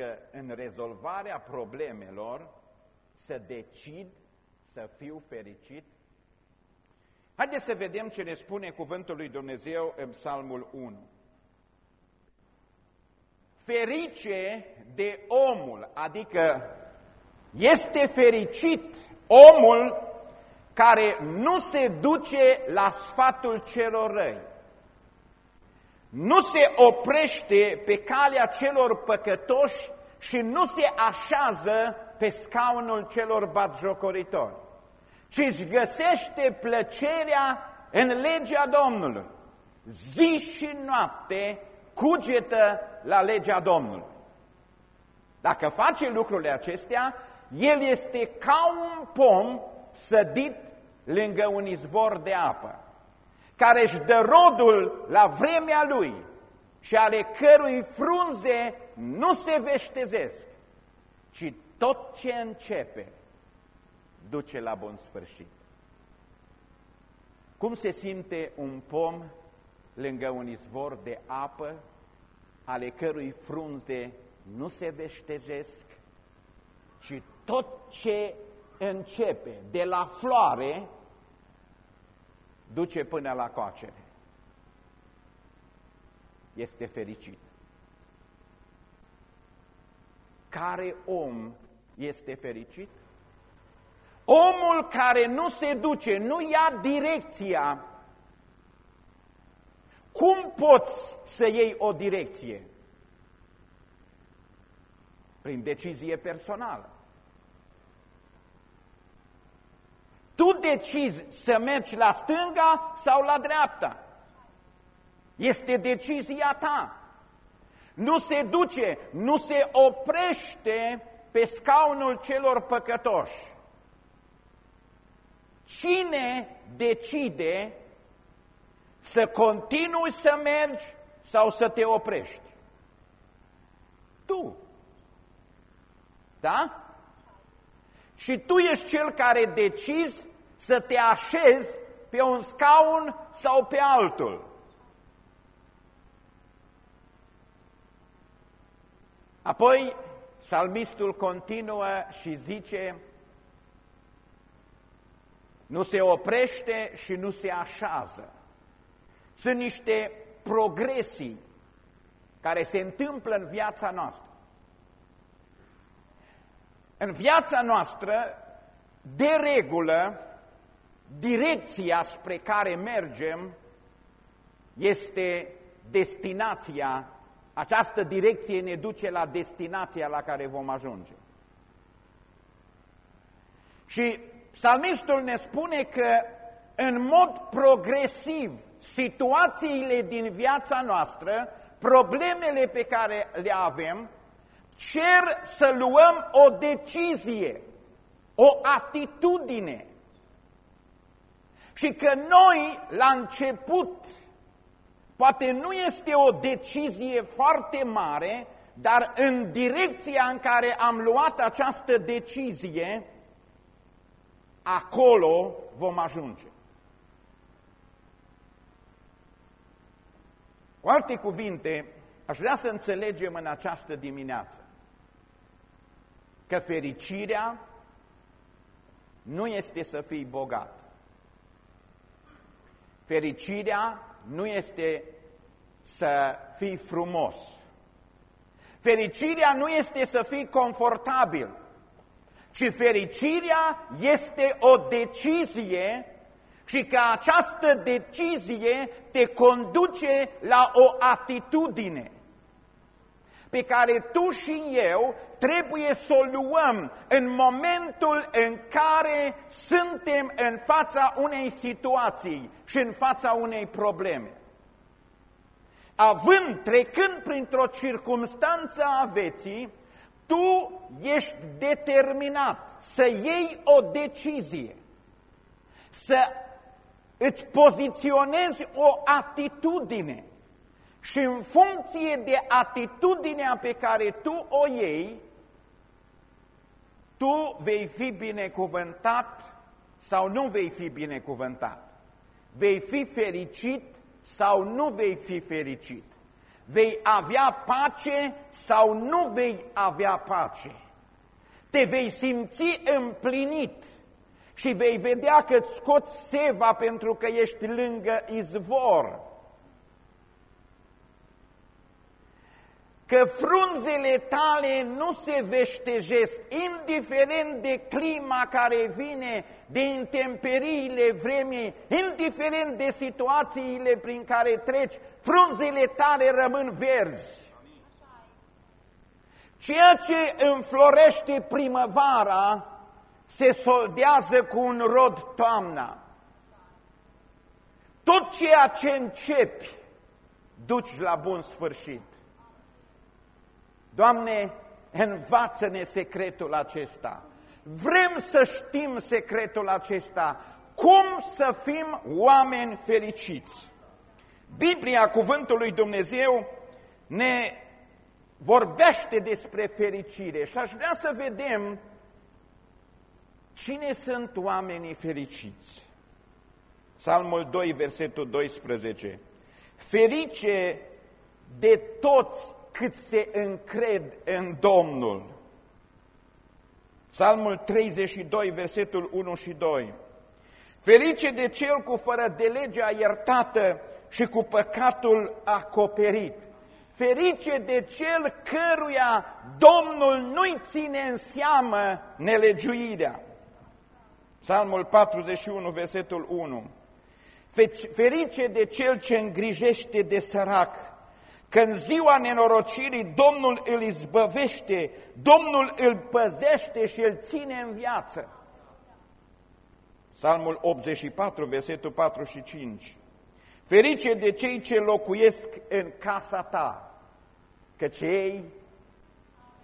că în rezolvarea problemelor să decid să fiu fericit? Haideți să vedem ce ne spune cuvântul lui Dumnezeu în Psalmul 1. Ferice de omul, adică este fericit omul care nu se duce la sfatul celor răi, nu se oprește pe calea celor păcătoși și nu se așează pe scaunul celor batjocoritori, ci își găsește plăcerea în legea Domnului. Zi și noapte cugetă la legea Domnului. Dacă face lucrurile acestea, el este ca un pom sădit lângă un izvor de apă, care își dă rodul la vremea lui și ale cărui frunze nu se veștezesc, ci tot ce începe duce la bun sfârșit. Cum se simte un pom lângă un izvor de apă, ale cărui frunze nu se veștezesc, ci tot ce începe de la floare duce până la coacere. Este fericit. Care om este fericit? Omul care nu se duce, nu ia direcția. Cum poți să iei o direcție? Prin decizie personală. Decizi să mergi la stânga sau la dreapta. Este decizia ta. Nu se duce, nu se oprește pe scaunul celor păcătoși. Cine decide să continui să mergi sau să te oprești? Tu. Da? Și tu ești cel care decizi să te așezi pe un scaun sau pe altul. Apoi, salmistul continuă și zice, nu se oprește și nu se așează. Sunt niște progresii care se întâmplă în viața noastră. În viața noastră, de regulă, direcția spre care mergem este destinația, această direcție ne duce la destinația la care vom ajunge. Și psalmistul ne spune că în mod progresiv situațiile din viața noastră, problemele pe care le avem, cer să luăm o decizie, o atitudine. Și că noi, la început, poate nu este o decizie foarte mare, dar în direcția în care am luat această decizie, acolo vom ajunge. Cu alte cuvinte, aș vrea să înțelegem în această dimineață că fericirea nu este să fii bogat. Fericirea nu este să fii frumos. Fericirea nu este să fii confortabil, ci fericirea este o decizie și că această decizie te conduce la o atitudine pe care tu și eu trebuie să o luăm în momentul în care suntem în fața unei situații și în fața unei probleme. Având, trecând printr-o circumstanță a vieții, tu ești determinat să iei o decizie, să îți poziționezi o atitudine și în funcție de atitudinea pe care tu o iei, tu vei fi binecuvântat sau nu vei fi binecuvântat. Vei fi fericit sau nu vei fi fericit. vei avea pace sau nu vei avea pace. Te vei simți împlinit și vei vedea că îți scoți seva pentru că ești lângă izvor. Că frunzele tale nu se veștejesc, indiferent de clima care vine, de intemperiile vremii, indiferent de situațiile prin care treci, frunzele tale rămân verzi. Ceea ce înflorește primăvara se soldează cu un rod toamna. Tot ceea ce începi, duci la bun sfârșit. Doamne, învață-ne secretul acesta. Vrem să știm secretul acesta, cum să fim oameni fericiți. Biblia, Cuvântul lui Dumnezeu, ne vorbește despre fericire și aș vrea să vedem cine sunt oamenii fericiți. Psalmul 2, versetul 12. Ferice de toți cât se încred în Domnul. Psalmul 32, versetul 1 și 2. Ferice de cel cu fără de legea iertată și cu păcatul acoperit. Ferice de cel căruia Domnul nu-i ține în seamă nelegiuirea. Psalmul 41, versetul 1. Ferice de cel ce îngrijește de sărac, că în ziua nenorocirii Domnul îl izbăvește, Domnul îl păzește și îl ține în viață. Psalmul 84, versetul 4 și 5. Ferice de cei ce locuiesc în casa ta, că cei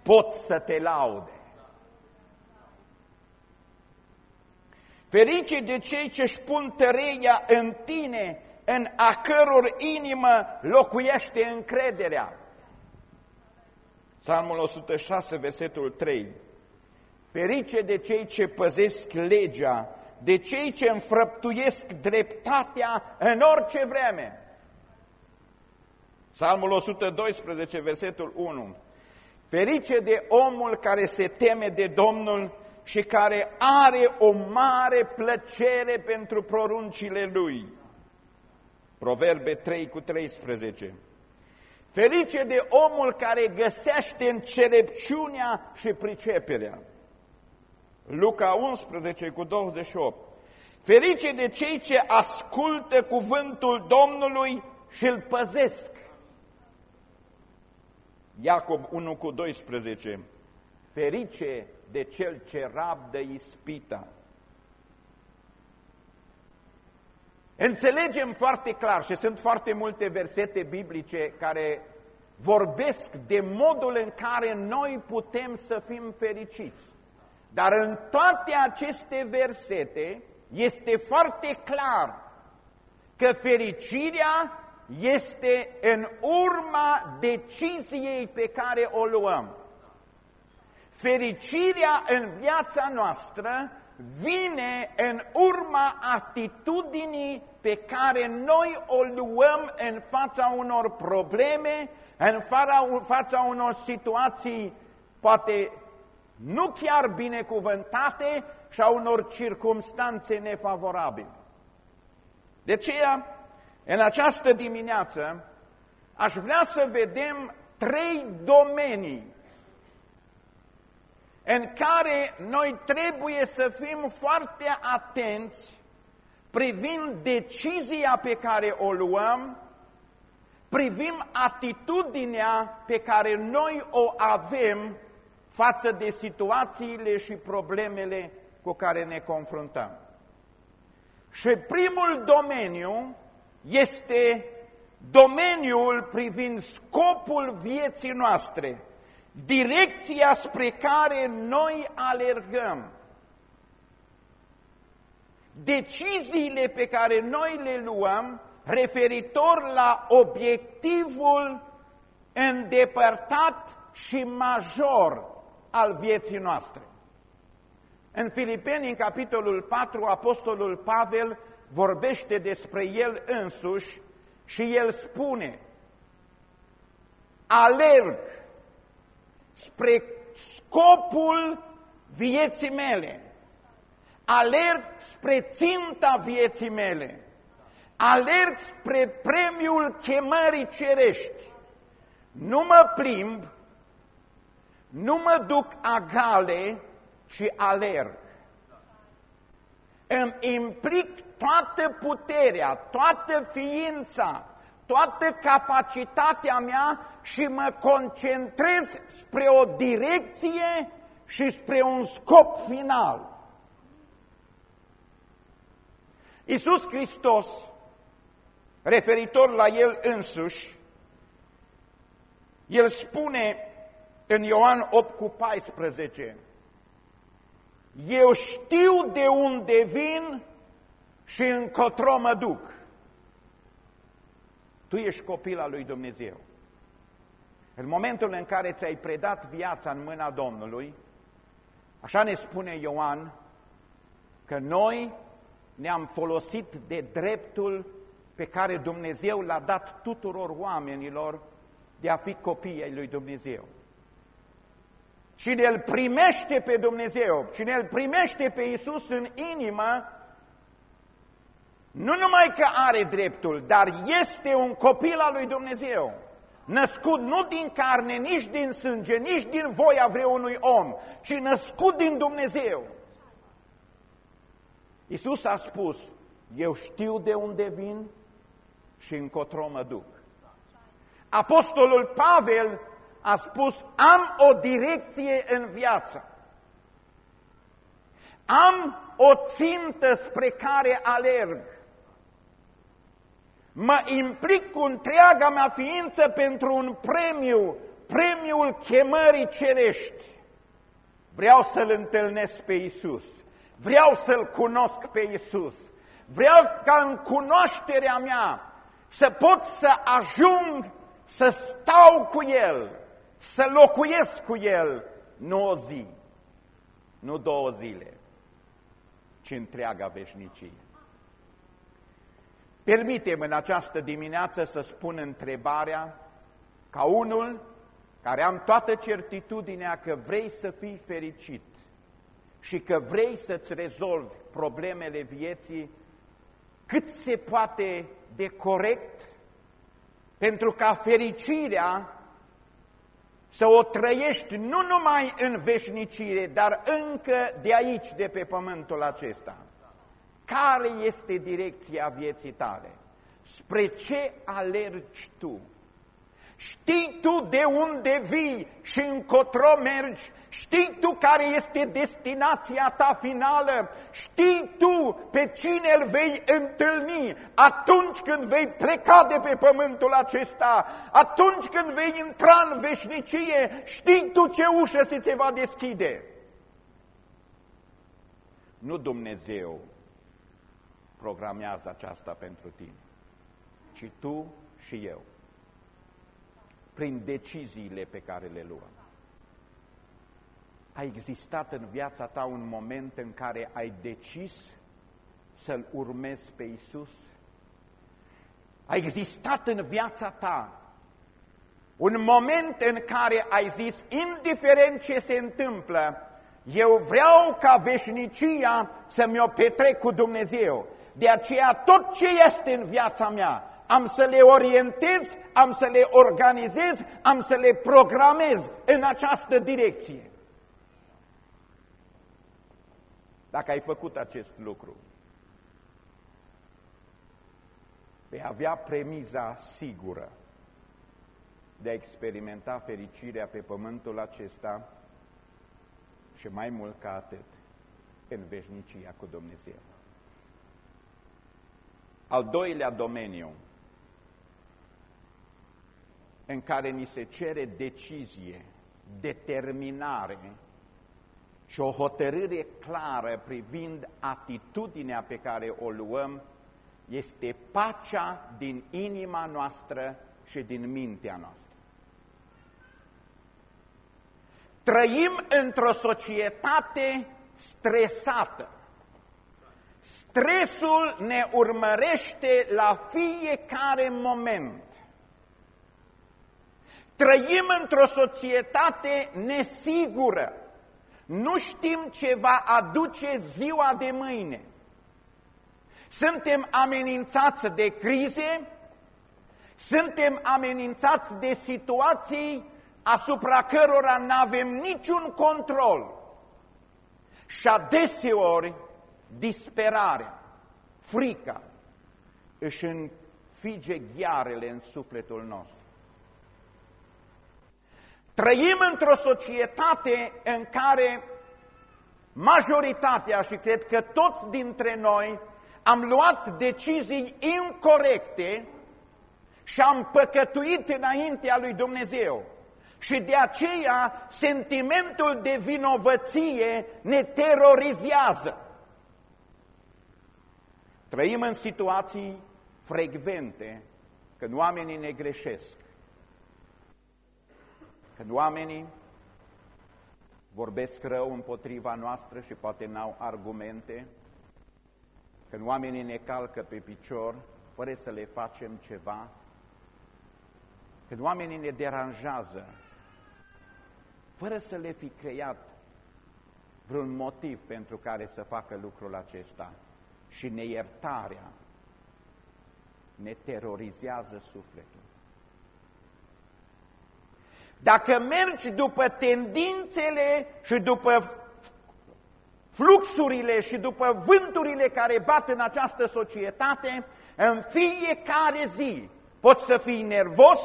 pot să te laude. Ferice de cei ce își pun tăreia în tine, în a căror inimă locuiește încrederea. Psalmul 106, versetul 3. Ferice de cei ce păzesc legea, de cei ce înfrăptuiesc dreptatea în orice vreme. Psalmul 112, versetul 1. Ferice de omul care se teme de Domnul și care are o mare plăcere pentru poruncile lui. Proverbe 3 cu 13. Ferice de omul care găsește înțelepciunea și priceperea. Luca 11 cu 28. Ferice de cei ce ascultă cuvântul Domnului și îl păzesc. Iacob 1 cu 12. Ferice de cel ce rabdă ispita. Înțelegem foarte clar și sunt foarte multe versete biblice care vorbesc de modul în care noi putem să fim fericiți. Dar în toate aceste versete este foarte clar că fericirea este în urma deciziei pe care o luăm. Fericirea în viața noastră vine în urma atitudinii pe care noi o luăm în fața unor probleme, în fața unor situații poate nu chiar binecuvântate și a unor circumstanțe nefavorabile. De aceea, în această dimineață, aș vrea să vedem trei domenii în care noi trebuie să fim foarte atenți privind decizia pe care o luăm, privim atitudinea pe care noi o avem față de situațiile și problemele cu care ne confruntăm. Și primul domeniu este domeniul privind scopul vieții noastre, direcția spre care noi alergăm, deciziile pe care noi le luăm referitor la obiectivul îndepărtat și major al vieții noastre. În Filipeni, în capitolul 4, Apostolul Pavel vorbește despre el însuși și el spune alerg spre scopul vieții mele, alerg spre ținta vieții mele, alerg spre premiul chemării cerești, nu mă plimb, nu mă duc agale, ci alerg. Îmi implic toată puterea, toată ființa, toată capacitatea mea și mă concentrez spre o direcție și spre un scop final. Iisus Hristos, referitor la El însuși, El spune în Ioan 8 cu 14, Eu știu de unde vin și încotro mă duc. Tu ești copil al lui Dumnezeu. În momentul în care ți-ai predat viața în mâna Domnului, așa ne spune Ioan, că noi ne-am folosit de dreptul pe care Dumnezeu l-a dat tuturor oamenilor de a fi copii ai lui Dumnezeu. Cine îl primește pe Dumnezeu, cine îl primește pe Isus în inimă, nu numai că are dreptul, dar este un copil al lui Dumnezeu. Născut nu din carne, nici din sânge, nici din voia vreunui om, ci născut din Dumnezeu. Iisus a spus, eu știu de unde vin și încotro mă duc. Apostolul Pavel a spus, am o direcție în viață. Am o țintă spre care alerg. Mă implic cu întreaga mea ființă pentru un premiu, premiul chemării cerești. Vreau să-L întâlnesc pe Isus. Vreau să-L cunosc pe Isus. Vreau ca în cunoașterea mea să pot să ajung să stau cu El, să locuiesc cu El, nu o zi, nu două zile, ci întreaga veșnicie. Permitem în această dimineață să spun întrebarea ca unul care am toată certitudinea că vrei să fii fericit și că vrei să-ți rezolvi problemele vieții cât se poate de corect pentru ca fericirea să o trăiești nu numai în veșnicire, dar încă de aici, de pe pământul acesta. Care este direcția vieții tale? Spre ce alergi tu? Știi tu de unde vii și încotro mergi? Știi tu care este destinația ta finală? Știi tu pe cine îl vei întâlni atunci când vei pleca de pe pământul acesta? Atunci când vei intra în veșnicie, știi tu ce ușă se ți va deschide? Nu Dumnezeu programează aceasta pentru tine, ci tu și eu, prin deciziile pe care le luăm. A existat în viața ta un moment în care ai decis să-L urmezi pe Isus? A existat în viața ta un moment în care ai zis, indiferent ce se întâmplă, eu vreau ca veșnicia să mi-o petrec cu Dumnezeu. De aceea tot ce este în viața mea, am să le orientez, am să le organizez, am să le programez în această direcție. Dacă ai făcut acest lucru, vei avea premiza sigură de a experimenta fericirea pe pământul acesta și mai mult ca atât, în veșnicia cu Dumnezeu. Al doilea domeniu în care ni se cere decizie, determinare și o hotărâre clară privind atitudinea pe care o luăm, este pacea din inima noastră și din mintea noastră. Trăim într-o societate stresată. Stresul ne urmărește la fiecare moment. Trăim într-o societate nesigură. Nu știm ce va aduce ziua de mâine. Suntem amenințați de crize, suntem amenințați de situații asupra cărora nu avem niciun control. Și adeseori disperarea, frica își înfige ghearele în sufletul nostru. Trăim într-o societate în care majoritatea și cred că toți dintre noi am luat decizii incorrecte și am păcătuit înaintea lui Dumnezeu. Și de aceea sentimentul de vinovăție ne terorizează. Trăim în situații frecvente când oamenii ne greșesc. Când oamenii vorbesc rău împotriva noastră și poate n-au argumente, când oamenii ne calcă pe picior fără să le facem ceva, când oamenii ne deranjează fără să le fi creat vreun motiv pentru care să facă lucrul acesta și neiertarea ne terorizează sufletul. Dacă mergi după tendințele și după fluxurile și după vânturile care bat în această societate, în fiecare zi poți să fii nervos,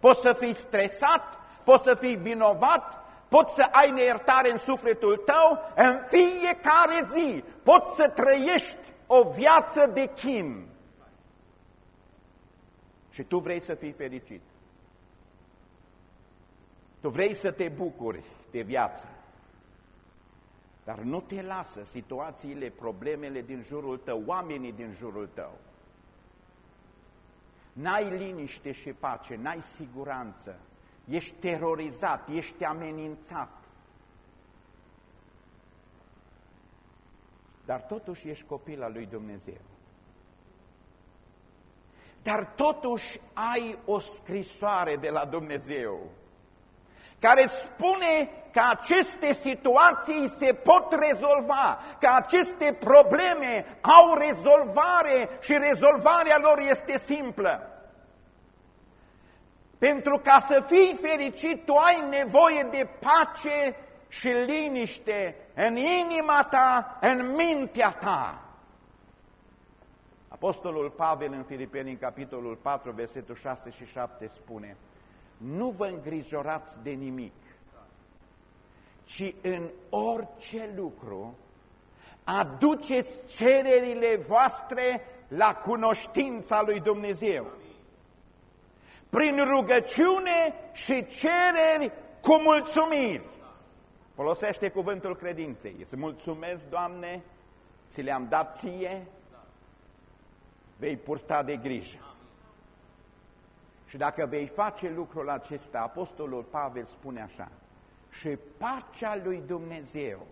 poți să fii stresat, poți să fii vinovat, poți să ai neiertare în sufletul tău, în fiecare zi poți să trăiești o viață de chin. Și tu vrei să fii fericit. Tu vrei să te bucuri de viață. Dar nu te lasă situațiile, problemele din jurul tău, oamenii din jurul tău. N-ai liniște și pace, n-ai siguranță, ești terorizat, ești amenințat. Dar totuși ești copil al lui Dumnezeu. Dar totuși ai o scrisoare de la Dumnezeu care spune că aceste situații se pot rezolva, că aceste probleme au rezolvare și rezolvarea lor este simplă. Pentru ca să fii fericit, tu ai nevoie de pace și liniște în inima ta, în mintea ta. Apostolul Pavel în Filipeni, în capitolul 4, versetul 6 și 7 spune Nu vă îngrijorați de nimic, ci în orice lucru aduceți cererile voastre la cunoștința lui Dumnezeu. Prin rugăciune și cereri cu mulțumiri. Folosește cuvântul credinței. Să mulțumesc, Doamne, ți le-am dat ție, vei purta de grijă. Și dacă vei face lucrul acesta, Apostolul Pavel spune așa, și pacea lui Dumnezeu,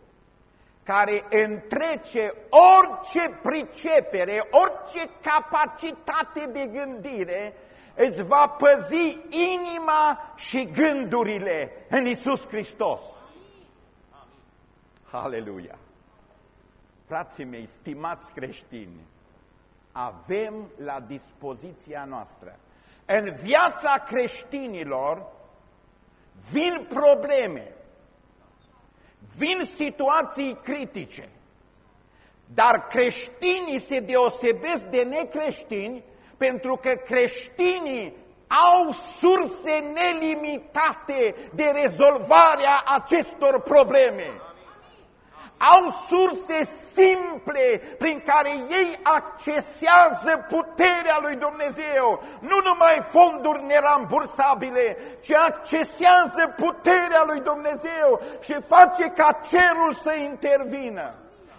care întrece orice pricepere, orice capacitate de gândire, îți va păzi inima și gândurile în Isus Hristos. Aleluia! Frații mei, stimați creștini, avem la dispoziția noastră. În viața creștinilor vin probleme, vin situații critice, dar creștinii se deosebesc de necreștini pentru că creștinii au surse nelimitate de rezolvare a acestor probleme au surse simple prin care ei accesează puterea lui Dumnezeu, nu numai fonduri nerambursabile, ci accesează puterea lui Dumnezeu și face ca cerul să intervină,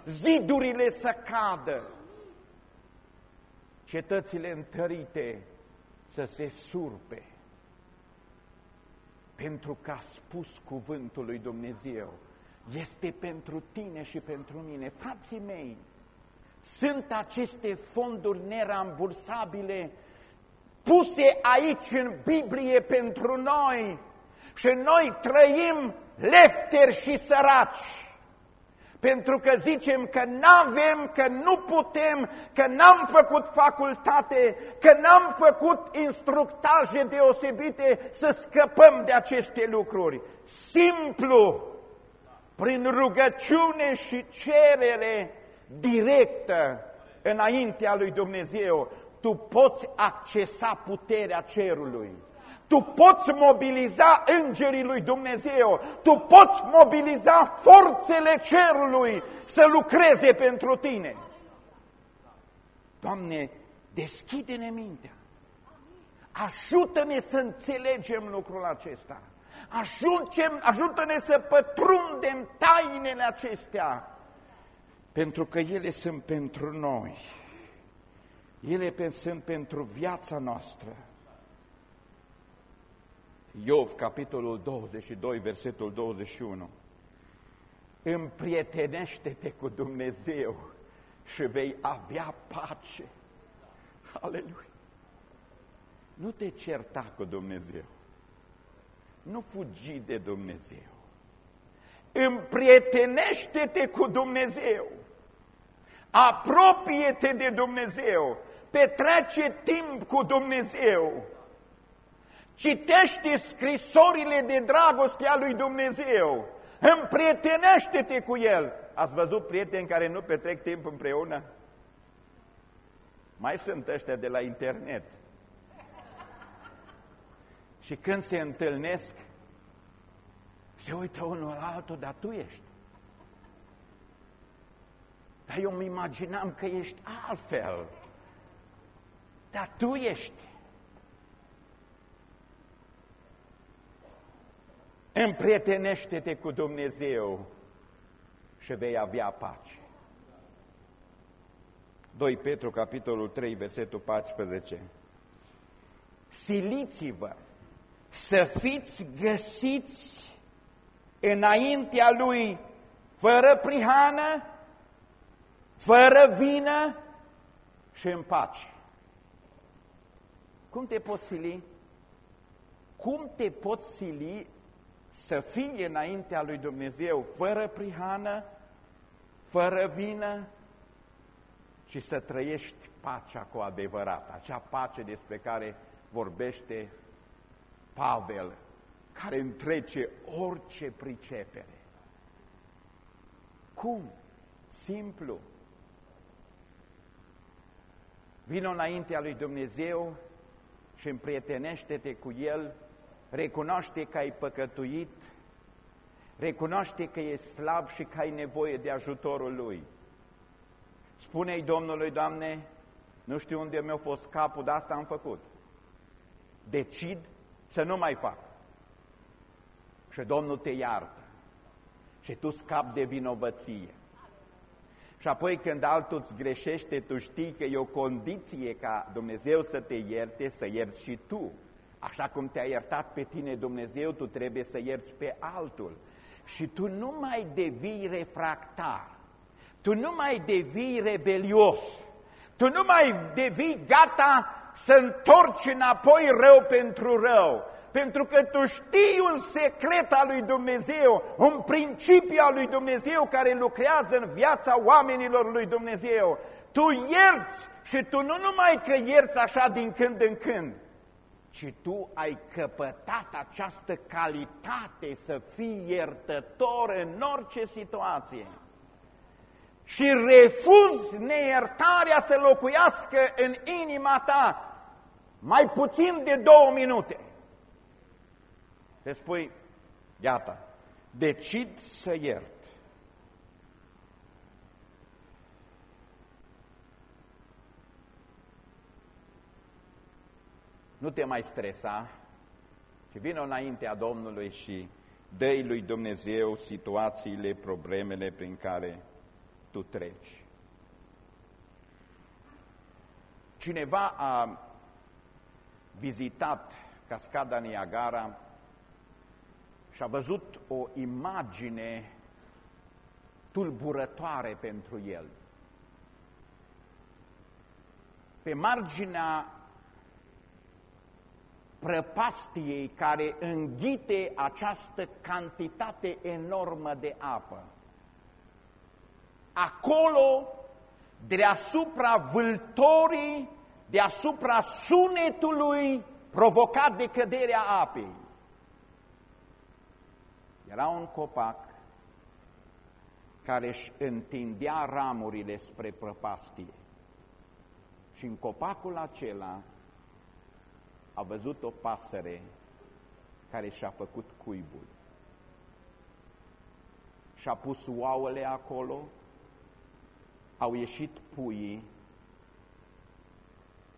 zidurile să cadă, cetățile întărite să se surpe, pentru că a spus cuvântul lui Dumnezeu este pentru tine și pentru mine. Frații mei, sunt aceste fonduri nerambursabile puse aici în Biblie pentru noi și noi trăim lefteri și săraci. Pentru că zicem că n-avem, că nu putem, că n-am făcut facultate, că n-am făcut instructaje deosebite să scăpăm de aceste lucruri. Simplu, prin rugăciune și cerere directă înaintea lui Dumnezeu, tu poți accesa puterea cerului. Tu poți mobiliza îngerii lui Dumnezeu, tu poți mobiliza forțele cerului să lucreze pentru tine. Doamne, deschide-ne mintea. Ajută-ne să înțelegem lucrul acesta. Ajută-ne să pătrundem tainele acestea, pentru că ele sunt pentru noi. Ele sunt pentru viața noastră. Iov, capitolul 22, versetul 21. Împrietenește-te cu Dumnezeu și vei avea pace. Aleluia! Nu te certa cu Dumnezeu. Nu fugi de Dumnezeu. Împrietenește-te cu Dumnezeu. Apropie-te de Dumnezeu. Petrece timp cu Dumnezeu. Citește scrisorile de dragoste a lui Dumnezeu. Împrietenește-te cu El. Ați văzut prieteni care nu petrec timp împreună? Mai sunt ăștia de la internet. Și când se întâlnesc, se uită unul la altul, dar tu ești. Dar eu îmi imaginam că ești altfel. Dar tu ești. Împrietenește-te cu Dumnezeu și vei avea pace. 2 Petru, capitolul 3, versetul 14. Siliți-vă să fiți găsiți înaintea Lui fără prihană, fără vină și în pace. Cum te poți sili? Cum te poți sili să fii înaintea lui Dumnezeu fără prihană, fără vină, și să trăiești pacea cu adevărat, acea pace despre care vorbește Pavel, care întrece orice pricepere. Cum? Simplu. Vino înaintea lui Dumnezeu și împrietenește-te cu El recunoaște că ai păcătuit, recunoaște că e slab și că ai nevoie de ajutorul Lui. Spune-i Domnului, Doamne, nu știu unde mi-a fost capul, dar asta am făcut. Decid să nu mai fac. Și Domnul te iartă. Și tu scapi de vinovăție. Și apoi când altul îți greșește, tu știi că e o condiție ca Dumnezeu să te ierte, să ierți și tu. Așa cum te-a iertat pe tine Dumnezeu, tu trebuie să ierți pe altul. Și tu nu mai devii refractar, tu nu mai devii rebelios, tu nu mai devii gata să întorci înapoi rău pentru rău, pentru că tu știi un secret al lui Dumnezeu, un principiu al lui Dumnezeu care lucrează în viața oamenilor lui Dumnezeu. Tu ierți și tu nu numai că ierți așa din când în când, ci tu ai căpătat această calitate să fii iertător în orice situație. Și refuzi neiertarea să locuiască în inima ta mai puțin de două minute. Te spui, gata, decid să iert. Nu te mai stresa, ci vină înaintea Domnului și dă lui Dumnezeu situațiile, problemele prin care tu treci. Cineva a vizitat cascada Niagara și a văzut o imagine tulburătoare pentru el. Pe marginea prăpastiei care înghite această cantitate enormă de apă. Acolo, deasupra vâltorii, deasupra sunetului provocat de căderea apei, era un copac care își întindea ramurile spre prăpastie. Și în copacul acela a văzut o pasăre care și-a făcut cuibul. Și-a pus ouăle acolo, au ieșit puii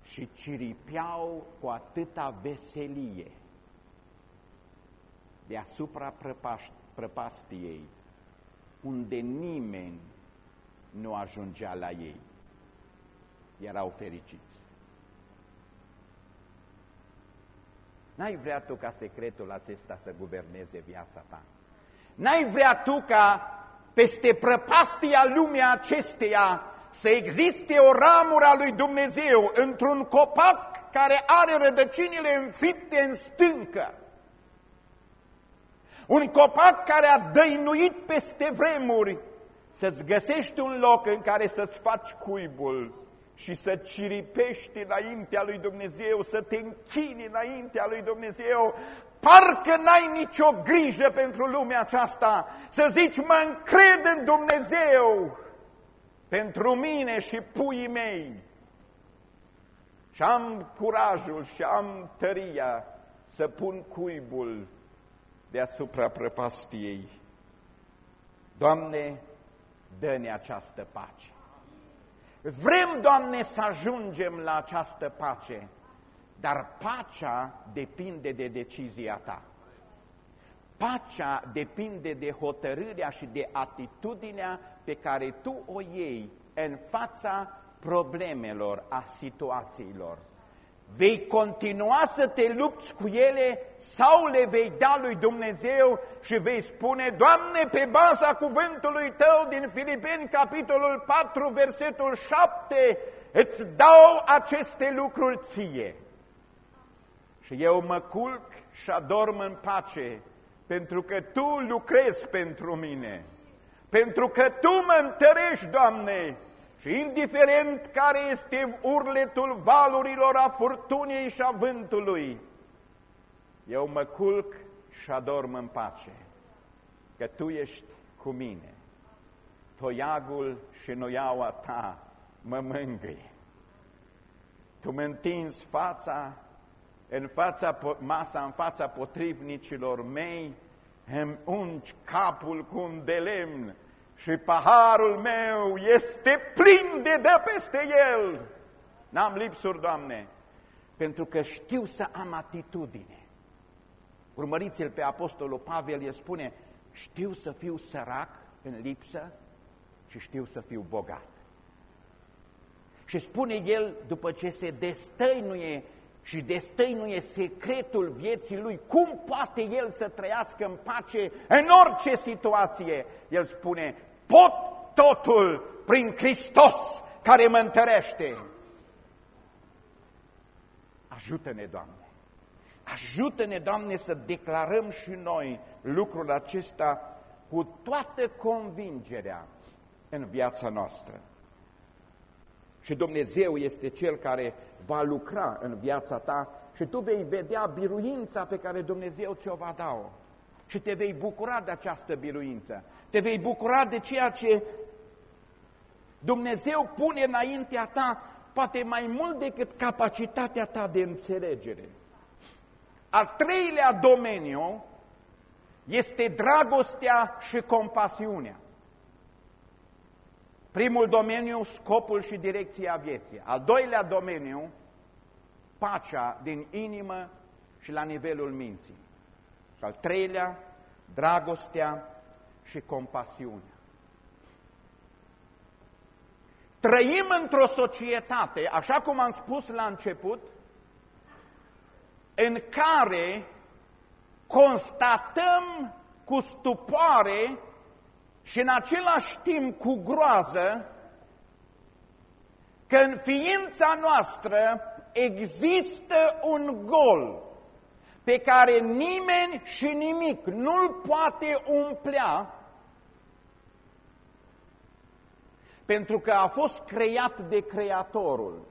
și ciripeau cu atâta veselie deasupra prăpastiei, unde nimeni nu ajungea la ei. Erau fericiți. N-ai vrea tu ca secretul acesta să guverneze viața ta. N-ai vrea tu ca peste prăpastia lumii acesteia să existe o ramură a lui Dumnezeu într-un copac care are rădăcinile înfipte în stâncă. Un copac care a dăinuit peste vremuri să-ți găsești un loc în care să-ți faci cuibul și să ciripești înaintea lui Dumnezeu, să te închini înaintea lui Dumnezeu, parcă n-ai nicio grijă pentru lumea aceasta, să zici, mă încred în Dumnezeu pentru mine și puii mei. Și am curajul și am tăria să pun cuibul deasupra prăpastiei. Doamne, dă-ne această pace. Vrem, Doamne, să ajungem la această pace, dar pacea depinde de decizia Ta. Pacea depinde de hotărârea și de atitudinea pe care Tu o iei în fața problemelor, a situațiilor. Vei continua să te lupți cu ele sau le vei da lui Dumnezeu și vei spune, Doamne, pe baza cuvântului Tău din Filipeni, capitolul 4, versetul 7, îți dau aceste lucruri ție. Și eu mă culc și adorm în pace, pentru că Tu lucrezi pentru mine, pentru că Tu mă întărești, Doamne, și indiferent care este urletul valurilor, a furtunii și a vântului, eu mă culc și adorm în pace, că Tu ești cu mine. Toiagul și noiaua Ta mă mângâie. Tu mă întinzi fața în fața, masa în fața potrivnicilor mei, îmi ungi capul cu un de lemn și paharul meu este plin de dă peste el. N-am lipsuri, Doamne, pentru că știu să am atitudine. Urmăriți-l pe Apostolul Pavel, el spune, știu să fiu sărac în lipsă și știu să fiu bogat. Și spune el, după ce se destăinuie și destăinuie secretul vieții lui, cum poate el să trăiască în pace în orice situație? El spune, pot totul prin Hristos care mă întărește. Ajută-ne, Doamne! Ajută-ne, Doamne, să declarăm și noi lucrul acesta cu toată convingerea în viața noastră. Și Dumnezeu este Cel care va lucra în viața ta și tu vei vedea biruința pe care Dumnezeu ți-o va da-o. Și te vei bucura de această biruință. Te vei bucura de ceea ce Dumnezeu pune înaintea ta, poate mai mult decât capacitatea ta de înțelegere. Al treilea domeniu este dragostea și compasiunea. Primul domeniu, scopul și direcția vieții. Al doilea domeniu, pacea din inimă și la nivelul minții. Și al treilea, dragostea și compasiunea. Trăim într-o societate, așa cum am spus la început, în care constatăm cu stupoare și în același timp cu groază că în ființa noastră există un gol pe care nimeni și nimic nu-l poate umplea, pentru că a fost creat de Creatorul.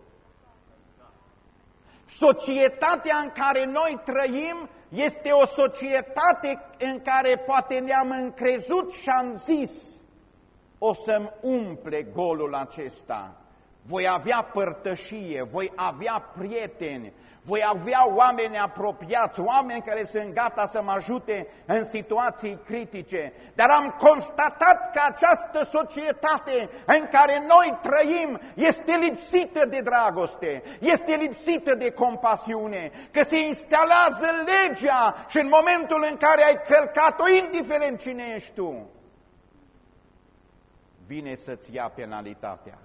Societatea în care noi trăim este o societate în care poate ne-am încrezut și am zis o să-mi umple golul acesta. Voi avea părtășie, voi avea prieteni, voi avea oameni apropiați, oameni care sunt gata să mă ajute în situații critice. Dar am constatat că această societate în care noi trăim este lipsită de dragoste, este lipsită de compasiune, că se instalează legea și în momentul în care ai călcat-o, indiferent cine ești tu, vine să-ți ia penalitatea.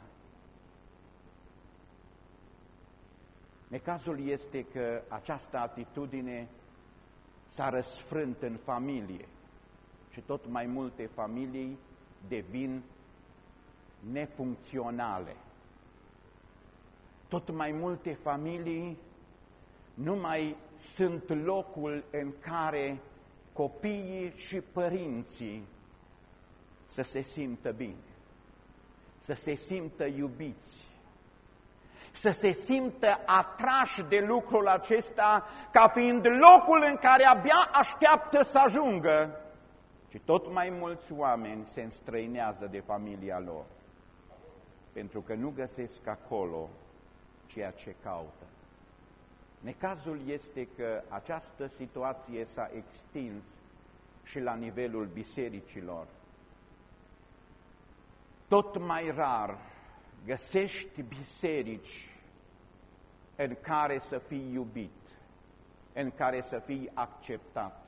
Necazul este că această atitudine s-a răsfrânt în familie și tot mai multe familii devin nefuncționale. Tot mai multe familii nu mai sunt locul în care copiii și părinții să se simtă bine, să se simtă iubiți, să se simtă atrași de lucrul acesta ca fiind locul în care abia așteaptă să ajungă. Și tot mai mulți oameni se înstrăinează de familia lor, pentru că nu găsesc acolo ceea ce caută. Necazul este că această situație s-a extins și la nivelul bisericilor. Tot mai rar găsești biserici în care să fii iubit, în care să fii acceptat,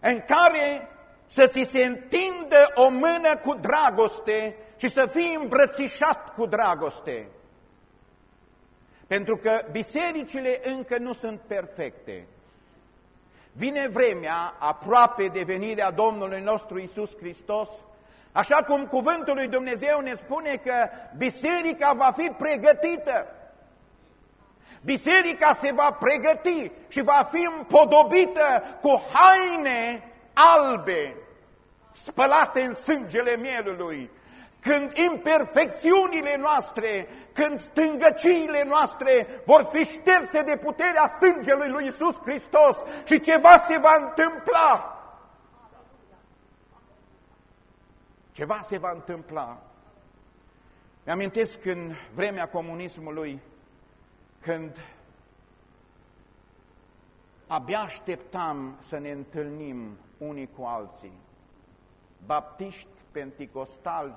în care să ți se întindă o mână cu dragoste și să fii îmbrățișat cu dragoste. Pentru că bisericile încă nu sunt perfecte. Vine vremea, aproape de venirea Domnului nostru Isus Hristos, Așa cum cuvântul lui Dumnezeu ne spune că biserica va fi pregătită. Biserica se va pregăti și va fi împodobită cu haine albe, spălate în sângele mielului, când imperfecțiunile noastre, când stângăciile noastre vor fi șterse de puterea sângelui lui Isus Hristos și ceva se va întâmpla Ceva se va întâmpla. Mi-amintesc în vremea comunismului, când abia așteptam să ne întâlnim unii cu alții, baptiști, penticostali,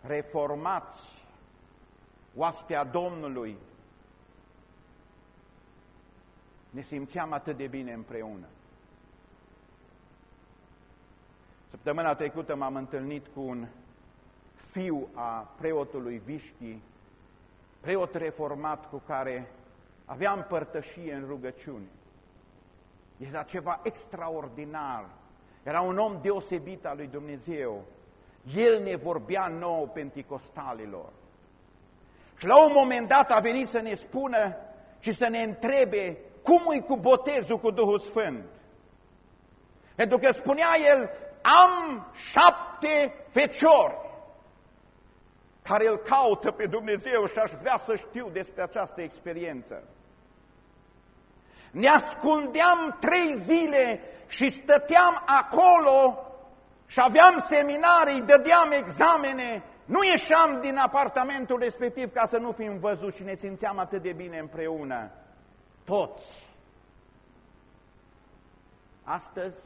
reformați, oastea Domnului, ne simțeam atât de bine împreună. Săptămâna trecută m-am întâlnit cu un fiu a preotului Viști, preot reformat cu care aveam părtășie în rugăciune. Era ceva extraordinar. Era un om deosebit al lui Dumnezeu. El ne vorbea nouă penticostalilor. Și la un moment dat a venit să ne spună și să ne întrebe cum e cu botezul cu Duhul Sfânt. Pentru că spunea el, am șapte feciori care îl caută pe Dumnezeu și aș vrea să știu despre această experiență. Ne ascundeam trei zile și stăteam acolo și aveam seminarii, dădeam examene, nu ieșeam din apartamentul respectiv ca să nu fim văzuți și ne simțeam atât de bine împreună. Toți. Astăzi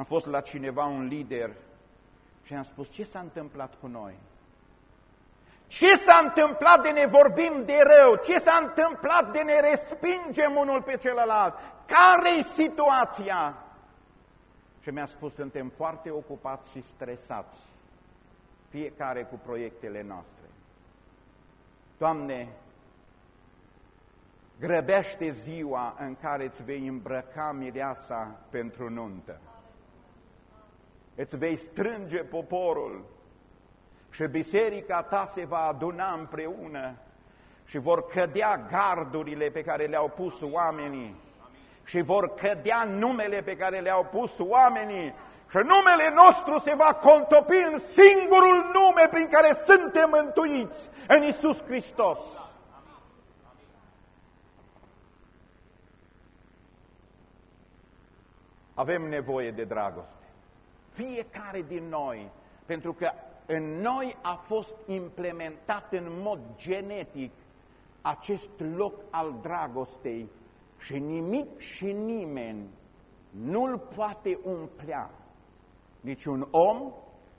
am fost la cineva, un lider, și am spus, ce s-a întâmplat cu noi? Ce s-a întâmplat de ne vorbim de rău? Ce s-a întâmplat de ne respingem unul pe celălalt? Care-i situația? Și mi-a spus, suntem foarte ocupați și stresați, fiecare cu proiectele noastre. Doamne, grăbește ziua în care îți vei îmbrăca mireasa pentru nuntă îți vei strânge poporul și biserica ta se va aduna împreună și vor cădea gardurile pe care le-au pus oamenii și vor cădea numele pe care le-au pus oamenii și numele nostru se va contopi în singurul nume prin care suntem mântuiți, în Isus Hristos. Avem nevoie de dragoste. Fiecare din noi, pentru că în noi a fost implementat în mod genetic acest loc al dragostei și nimic și nimeni nu-l poate umplea. Nici un om,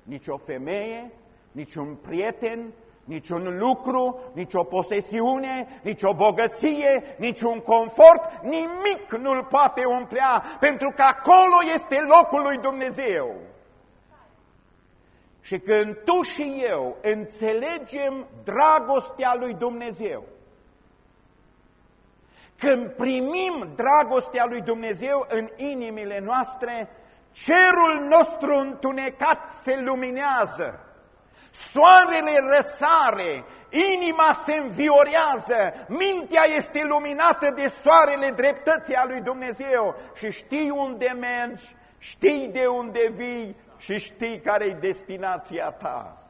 nici o femeie, nici un prieten, nici un lucru, nici o posesiune, nici o bogăție, nici un confort, nimic nu-l poate umplea, pentru că acolo este locul lui Dumnezeu. Și când tu și eu înțelegem dragostea lui Dumnezeu, când primim dragostea lui Dumnezeu în inimile noastre, cerul nostru întunecat se luminează, soarele răsare, inima se înviorează, mintea este luminată de soarele dreptății a lui Dumnezeu și știi unde mergi, știi de unde vii și știi care e destinația ta.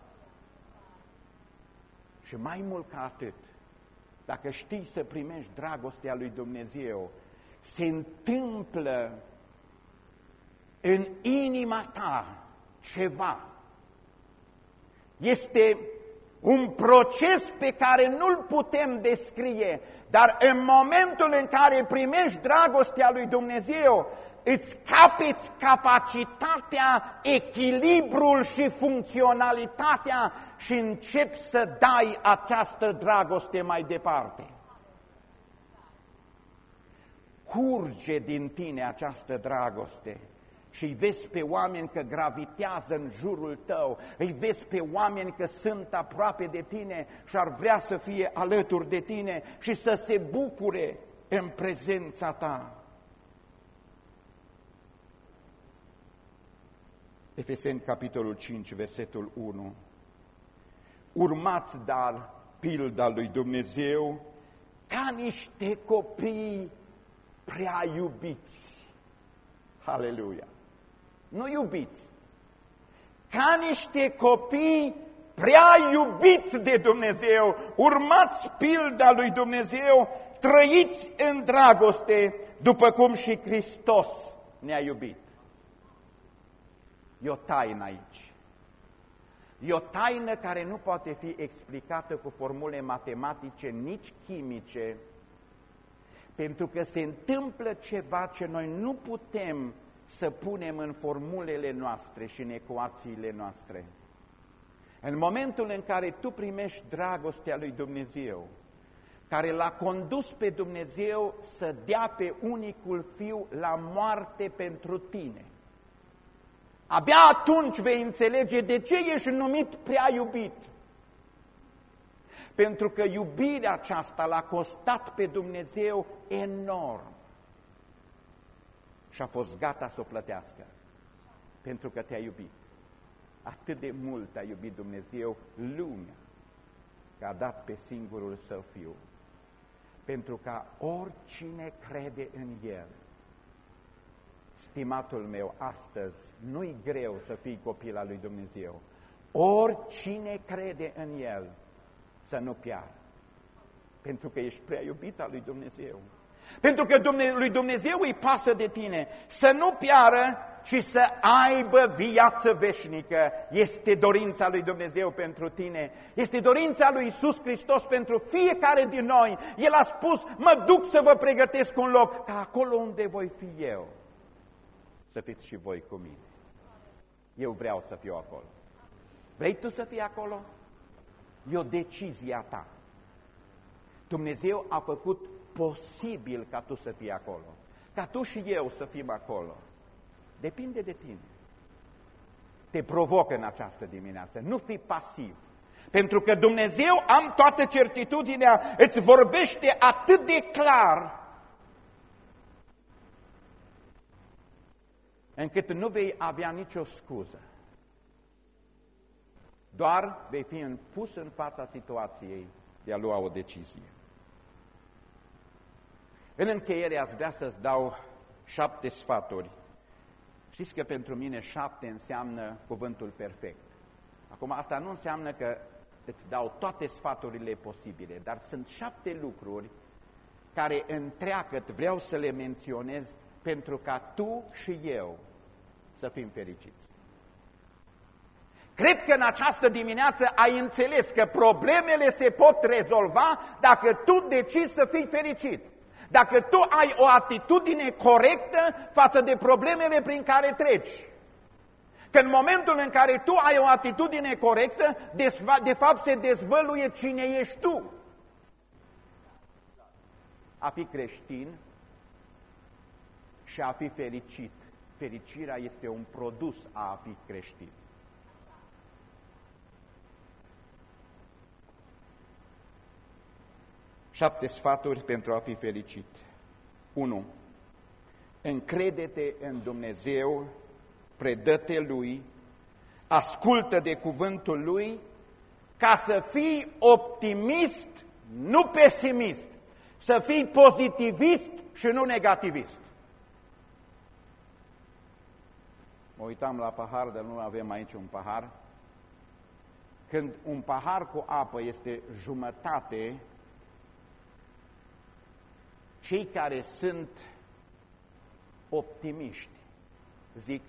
Și mai mult ca atât, dacă știi să primești dragostea lui Dumnezeu, se întâmplă în inima ta ceva. Este un proces pe care nu-l putem descrie, dar în momentul în care primești dragostea lui Dumnezeu, îți capeți capacitatea, echilibrul și funcționalitatea și începi să dai această dragoste mai departe. Curge din tine această dragoste și îi vezi pe oameni că gravitează în jurul tău, îi vezi pe oameni că sunt aproape de tine și ar vrea să fie alături de tine și să se bucure în prezența ta. Efeseni, capitolul 5, versetul 1. Urmați, dar, pilda lui Dumnezeu ca niște copii prea iubiți. Aleluia! Nu iubiți, ca niște copii prea iubiți de Dumnezeu, urmați pilda lui Dumnezeu, trăiți în dragoste, după cum și Hristos ne-a iubit. E o taină aici. E o taină care nu poate fi explicată cu formule matematice, nici chimice, pentru că se întâmplă ceva ce noi nu putem să punem în formulele noastre și în ecuațiile noastre. În momentul în care tu primești dragostea lui Dumnezeu, care l-a condus pe Dumnezeu să dea pe unicul fiu la moarte pentru tine, Abia atunci vei înțelege de ce ești numit prea iubit. Pentru că iubirea aceasta l-a costat pe Dumnezeu enorm. Și a fost gata să o plătească. Pentru că te-a iubit. Atât de mult a iubit Dumnezeu lumea că a dat pe singurul său fiu. Pentru ca oricine crede în El stimatul meu, astăzi nu-i greu să fii copil al lui Dumnezeu. Oricine crede în El să nu piară. Pentru că ești prea iubit al lui Dumnezeu. Pentru că lui Dumnezeu îi pasă de tine să nu piară, ci să aibă viață veșnică. Este dorința lui Dumnezeu pentru tine. Este dorința lui Isus Hristos pentru fiecare din noi. El a spus, mă duc să vă pregătesc un loc, ca acolo unde voi fi eu să fiți și voi cu mine. Eu vreau să fiu acolo. Vrei tu să fii acolo? E o decizie a ta. Dumnezeu a făcut posibil ca tu să fii acolo. Ca tu și eu să fim acolo. Depinde de tine. Te provocă în această dimineață. Nu fi pasiv. Pentru că Dumnezeu, am toată certitudinea, îți vorbește atât de clar încât nu vei avea nicio scuză. Doar vei fi pus în fața situației de a lua o decizie. În încheiere aș vrea să-ți dau șapte sfaturi. Știți că pentru mine șapte înseamnă cuvântul perfect. Acum asta nu înseamnă că îți dau toate sfaturile posibile, dar sunt șapte lucruri care întreagăt vreau să le menționez pentru ca tu și eu să fim fericiți. Cred că în această dimineață ai înțeles că problemele se pot rezolva dacă tu decizi să fii fericit. Dacă tu ai o atitudine corectă față de problemele prin care treci. Că în momentul în care tu ai o atitudine corectă, de fapt se dezvăluie cine ești tu. A fi creștin și a fi fericit. Fericirea este un produs a, a fi creștin. Șapte sfaturi pentru a fi fericit. 1. Încrede-te în Dumnezeu, predă-te Lui, ascultă de cuvântul Lui, ca să fii optimist, nu pesimist, să fii pozitivist și nu negativist. Mă uitam la pahar, dar nu avem aici un pahar. Când un pahar cu apă este jumătate cei care sunt optimiști zic,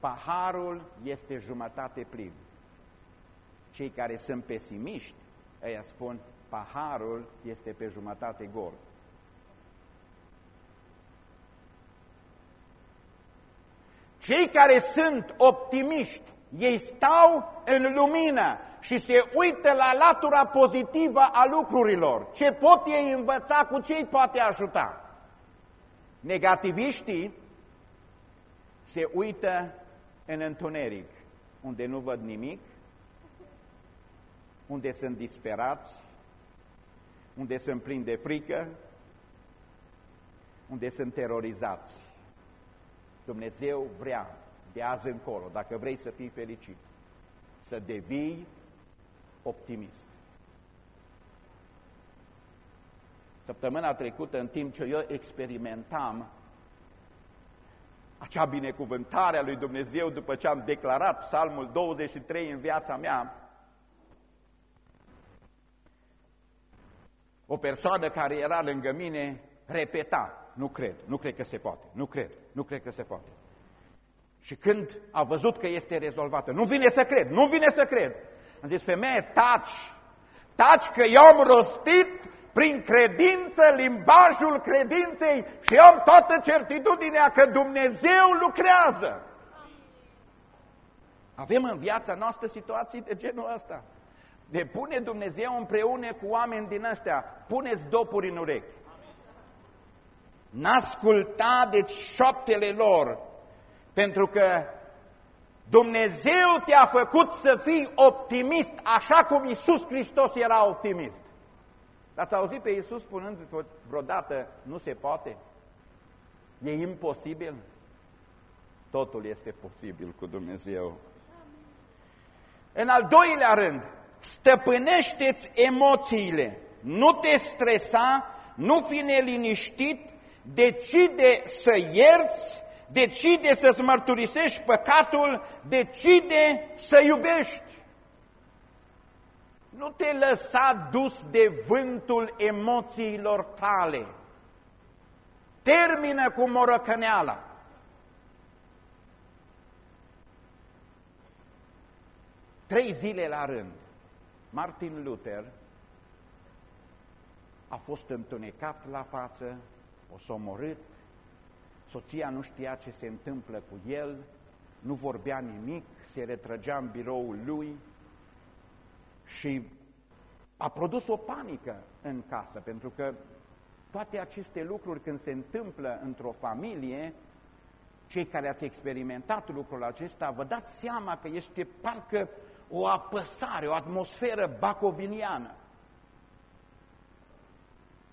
paharul este jumătate plin. Cei care sunt pesimiști, ei spun, paharul este pe jumătate gol. Cei care sunt optimiști, ei stau în lumină și se uită la latura pozitivă a lucrurilor. Ce pot ei învăța, cu ce îi poate ajuta. Negativiștii se uită în întuneric, unde nu văd nimic, unde sunt disperați, unde sunt plini de frică, unde sunt terorizați. Dumnezeu vrea de azi încolo, dacă vrei să fii fericit, să devii optimist. Săptămâna trecută, în timp ce eu experimentam acea binecuvântare a lui Dumnezeu după ce am declarat psalmul 23 în viața mea, o persoană care era lângă mine repeta, nu cred, nu cred că se poate, nu cred, nu cred că se poate. Și când a văzut că este rezolvată, nu vine să cred, nu vine să cred. Am zis, femeie, taci, taci că eu am rostit prin credință limbajul credinței și eu am toată certitudinea că Dumnezeu lucrează. Avem în viața noastră situații de genul ăsta. De pune Dumnezeu împreună cu oameni din ăștia, puneți dopuri în urechi. N-asculta de șoaptele lor, pentru că Dumnezeu te-a făcut să fii optimist, așa cum Isus Hristos era optimist. Ați auzit pe Iisus spunând vreodată, nu se poate? E imposibil? Totul este posibil cu Dumnezeu. În al doilea rând, stăpânește-ți emoțiile, nu te stresa, nu fi neliniștit, decide să ierți, decide să-ți mărturisești păcatul, decide să iubești. Nu te lăsa dus de vântul emoțiilor tale. Termină cu morăcăneala. Trei zile la rând, Martin Luther a fost întunecat la față, o somorât, soția nu știa ce se întâmplă cu el, nu vorbea nimic, se retrăgea în biroul lui, și a produs o panică în casă, pentru că toate aceste lucruri când se întâmplă într-o familie, cei care ați experimentat lucrul acesta, vă dați seama că este parcă o apăsare, o atmosferă bacoviniană.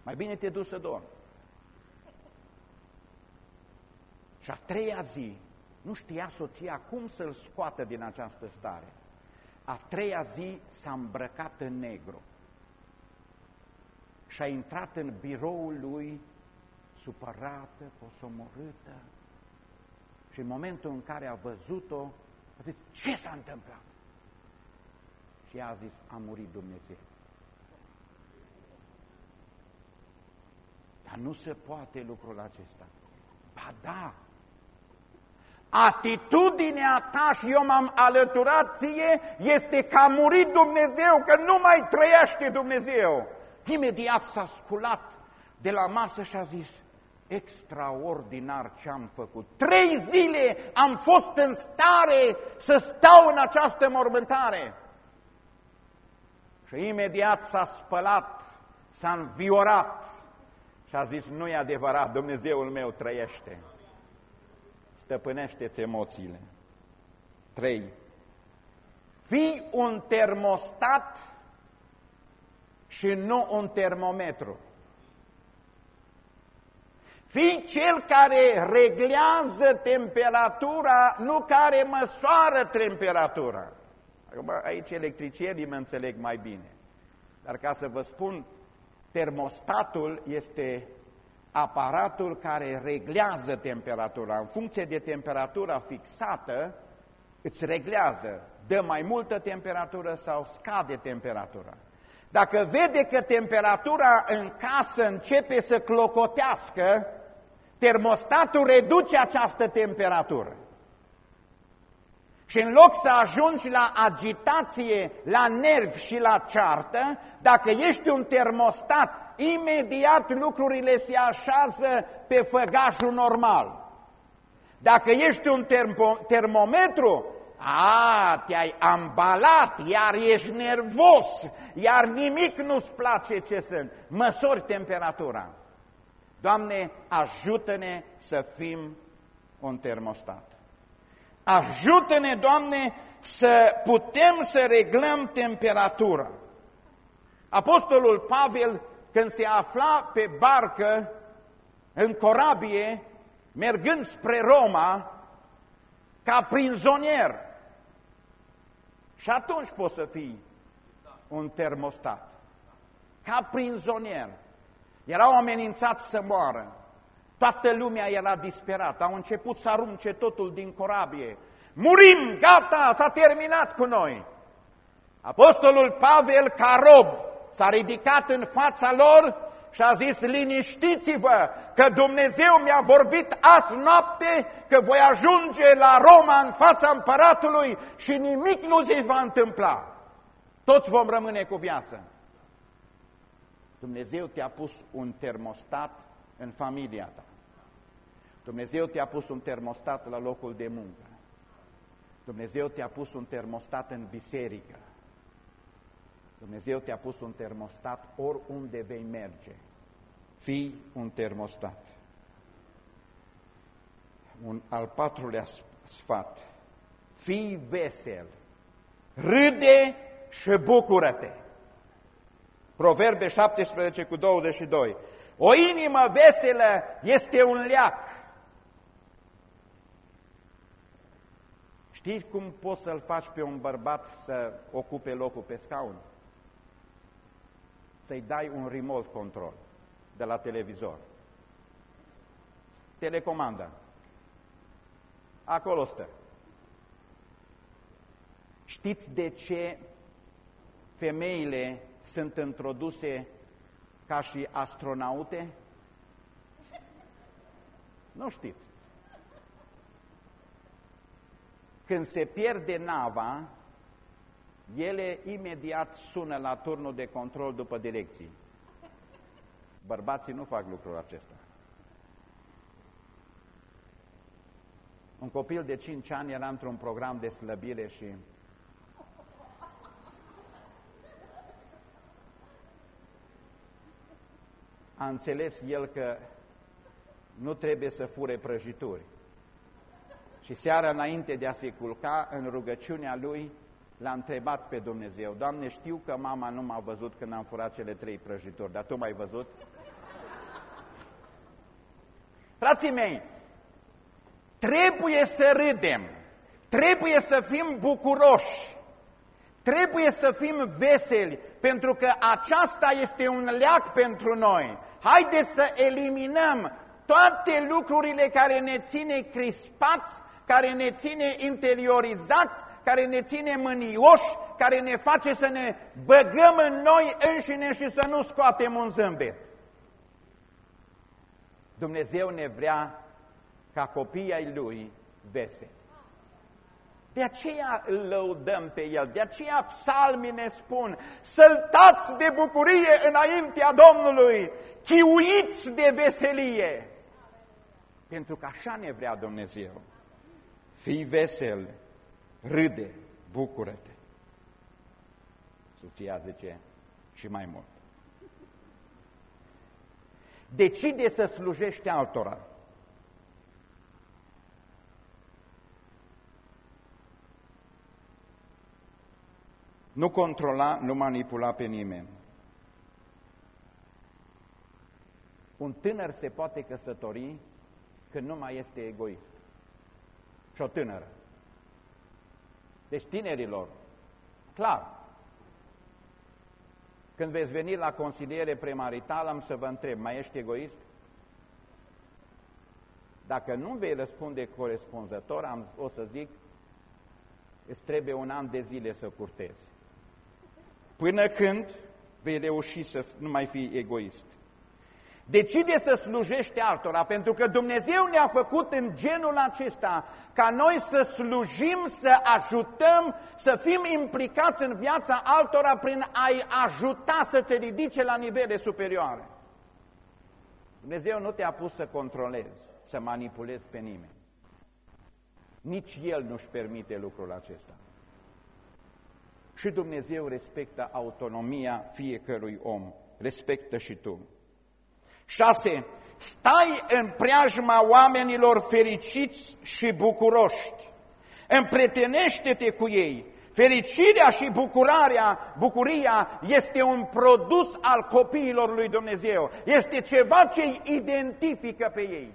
Mai bine te duci să dormi. Și a treia zi, nu știa soția cum să-l scoată din această stare. A treia zi s-a îmbrăcat în negru. și a intrat în biroul lui supărată, posomorâtă. Și în momentul în care a văzut-o, a zis, ce s-a întâmplat? Și ea a zis, a murit Dumnezeu. Dar nu se poate lucrul acesta. Ba da, atitudinea ta și eu m-am alăturat ție este că a murit Dumnezeu, că nu mai trăiește Dumnezeu. Imediat s-a sculat de la masă și a zis, extraordinar ce am făcut. Trei zile am fost în stare să stau în această mormântare. Și imediat s-a spălat, s-a înviorat și a zis, nu e adevărat, Dumnezeul meu trăiește. Stăpânește-ți emoțiile. 3. Fii un termostat și nu un termometru. Fii cel care reglează temperatura, nu care măsoară temperatura. Acum, aici electricienii mă înțeleg mai bine. Dar ca să vă spun, termostatul este aparatul care reglează temperatura. În funcție de temperatura fixată, îți reglează, dă mai multă temperatură sau scade temperatura. Dacă vede că temperatura în casă începe să clocotească, termostatul reduce această temperatură. Și în loc să ajungi la agitație, la nervi și la ceartă, dacă ești un termostat, imediat lucrurile se așează pe făgașul normal. Dacă ești un termometru, a, te-ai ambalat, iar ești nervos, iar nimic nu-ți place ce sunt. Măsori temperatura. Doamne, ajută-ne să fim un termostat. Ajută-ne, Doamne, să putem să reglăm temperatura. Apostolul Pavel, când se afla pe barcă, în corabie, mergând spre Roma, ca prinzonier, și atunci poți să fii un termostat. Ca prinzonier. Erau amenințați să moară. Toată lumea era disperată. Au început să arunce totul din corabie. Murim, gata, s-a terminat cu noi. Apostolul Pavel, ca rob, s-a ridicat în fața lor și a zis, liniștiți-vă că Dumnezeu mi-a vorbit azi noapte că voi ajunge la Roma în fața împăratului și nimic nu se va întâmpla. Toți vom rămâne cu viață. Dumnezeu te-a pus un termostat în familia ta. Dumnezeu te-a pus un termostat la locul de muncă. Dumnezeu te-a pus un termostat în biserică. Dumnezeu te-a pus un termostat oriunde vei merge. Fii un termostat. Un al patrulea sfat. Fii vesel. Râde și bucură-te. Proverbe 17 cu 22. O inimă veselă este un leac. Știi cum poți să-l faci pe un bărbat să ocupe locul pe scaun? Să-i dai un remote control de la televizor. Telecomanda. Acolo stă. Știți de ce femeile sunt introduse ca și astronaute? Nu știți. Când se pierde nava, ele imediat sună la turnul de control după direcții. Bărbații nu fac lucrul acesta. Un copil de 5 ani era într-un program de slăbire și a înțeles el că nu trebuie să fure prăjituri. Și seara înainte de a se culca, în rugăciunea lui, L-a întrebat pe Dumnezeu, Doamne, știu că mama nu m-a văzut când am furat cele trei prăjituri, dar tu m-ai văzut? Frații mei, trebuie să râdem, trebuie să fim bucuroși, Trebuie să fim veseli, pentru că aceasta este un leac pentru noi. Haideți să eliminăm toate lucrurile care ne ține crispați, care ne ține interiorizați, care ne ține mânioși, care ne face să ne băgăm în noi înșine și să nu scoatem un zâmbet. Dumnezeu ne vrea ca copiii ai Lui veseli. De aceea îl lăudăm pe El, de aceea psalmii ne spun, săltați de bucurie înaintea Domnului, chiuiți de veselie. Pentru că așa ne vrea Dumnezeu. Fii vesel, râde, bucură-te. Soția zice și mai mult. Decide să slujești altora. Nu controla, nu manipula pe nimeni. Un tânăr se poate căsători când nu mai este egoist. Și o tânără. Deci tinerilor, clar, când veți veni la consiliere premaritală, am să vă întreb, mai ești egoist? Dacă nu vei răspunde corespunzător, am, o să zic, îți trebuie un an de zile să curtezi. Până când vei reuși să nu mai fii egoist. Decide să slujești altora, pentru că Dumnezeu ne-a făcut în genul acesta, ca noi să slujim, să ajutăm, să fim implicați în viața altora prin a-i ajuta să te ridice la nivele superioare. Dumnezeu nu te-a pus să controlezi, să manipulezi pe nimeni. Nici El nu-și permite lucrul acesta. Și Dumnezeu respectă autonomia fiecărui om. Respectă și tu. 6. Stai în preajma oamenilor fericiți și bucuroști. Împretenește-te cu ei. Fericirea și bucurarea, bucuria este un produs al copiilor lui Dumnezeu. Este ceva ce îi identifică pe ei.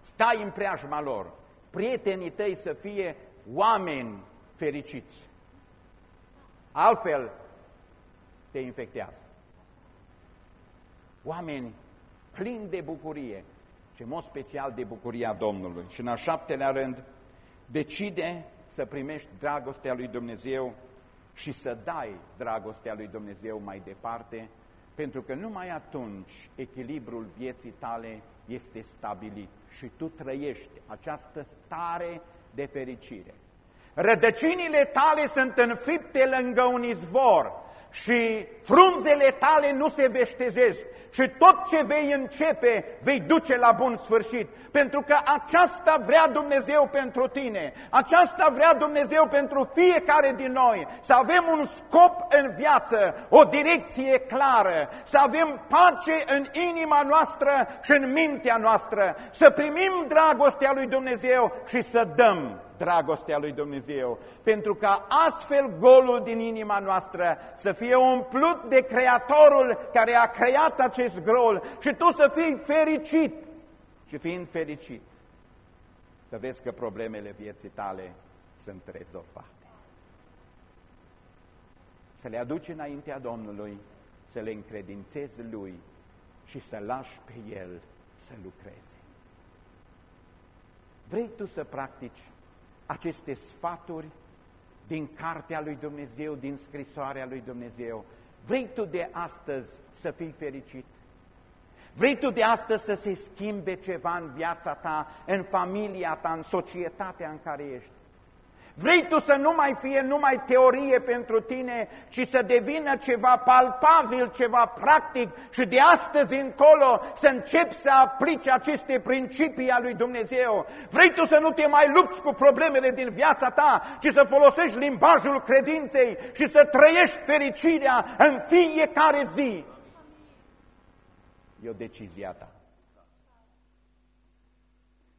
Stai în preajma lor. Prietenii tăi să fie oameni fericiți. Altfel te infectează. Oameni plini de bucurie și în mod special de bucuria Domnului. Și în al șaptelea rând, decide să primești dragostea lui Dumnezeu și să dai dragostea lui Dumnezeu mai departe, pentru că numai atunci echilibrul vieții tale este stabilit și tu trăiești această stare de fericire. Rădăcinile tale sunt înfipte lângă un izvor și frunzele tale nu se veștejesc și tot ce vei începe vei duce la bun sfârșit. Pentru că aceasta vrea Dumnezeu pentru tine, aceasta vrea Dumnezeu pentru fiecare din noi, să avem un scop în viață, o direcție clară, să avem pace în inima noastră și în mintea noastră, să primim dragostea lui Dumnezeu și să dăm dragostea lui Dumnezeu, pentru ca astfel golul din inima noastră să fie umplut de Creatorul care a creat acest gol și tu să fii fericit și fiind fericit, să vezi că problemele vieții tale sunt rezolvate. Să le aduci înaintea Domnului, să le încredințezi Lui și să lași pe El să lucreze. Vrei tu să practici aceste sfaturi din cartea lui Dumnezeu, din scrisoarea lui Dumnezeu. Vrei tu de astăzi să fii fericit? Vrei tu de astăzi să se schimbe ceva în viața ta, în familia ta, în societatea în care ești? Vrei tu să nu mai fie numai teorie pentru tine, ci să devină ceva palpabil, ceva practic și de astăzi încolo să începi să aplici aceste principii a lui Dumnezeu. Vrei tu să nu te mai lupți cu problemele din viața ta, ci să folosești limbajul credinței și să trăiești fericirea în fiecare zi. E o decizia ta.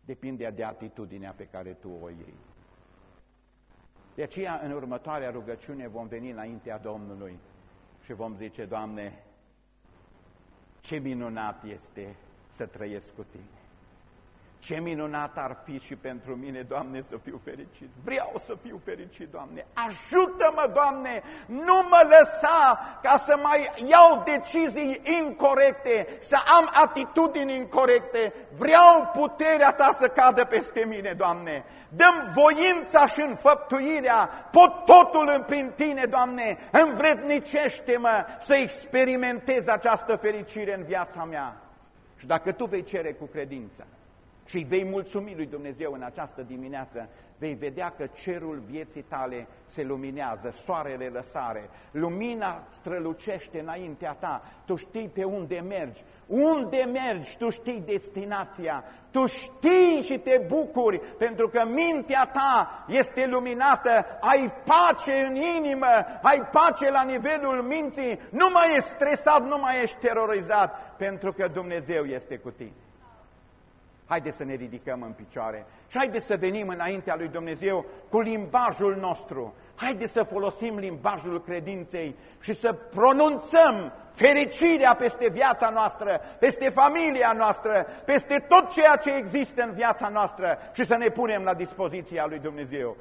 Depinde de atitudinea pe care tu o iei. De aceea, în următoarea rugăciune vom veni înaintea Domnului și vom zice, Doamne, ce minunat este să trăiesc cu Tine. Ce minunat ar fi și pentru mine, Doamne, să fiu fericit. Vreau să fiu fericit, Doamne. Ajută-mă, Doamne, nu mă lăsa ca să mai iau decizii incorrecte, să am atitudini incorrecte. Vreau puterea Ta să cadă peste mine, Doamne. Dăm voința și înfăptuirea, pot totul prin Tine, Doamne. Învrednicește-mă să experimentez această fericire în viața mea. Și dacă Tu vei cere cu credință, și vei mulțumi lui Dumnezeu în această dimineață, vei vedea că cerul vieții tale se luminează, soarele lăsare, lumina strălucește înaintea ta, tu știi pe unde mergi, unde mergi, tu știi destinația, tu știi și te bucuri, pentru că mintea ta este luminată, ai pace în inimă, ai pace la nivelul minții, nu mai ești stresat, nu mai ești terorizat, pentru că Dumnezeu este cu tine. Haideți să ne ridicăm în picioare și haideți să venim înaintea lui Dumnezeu cu limbajul nostru. Haideți să folosim limbajul credinței și să pronunțăm fericirea peste viața noastră, peste familia noastră, peste tot ceea ce există în viața noastră și să ne punem la dispoziția lui Dumnezeu.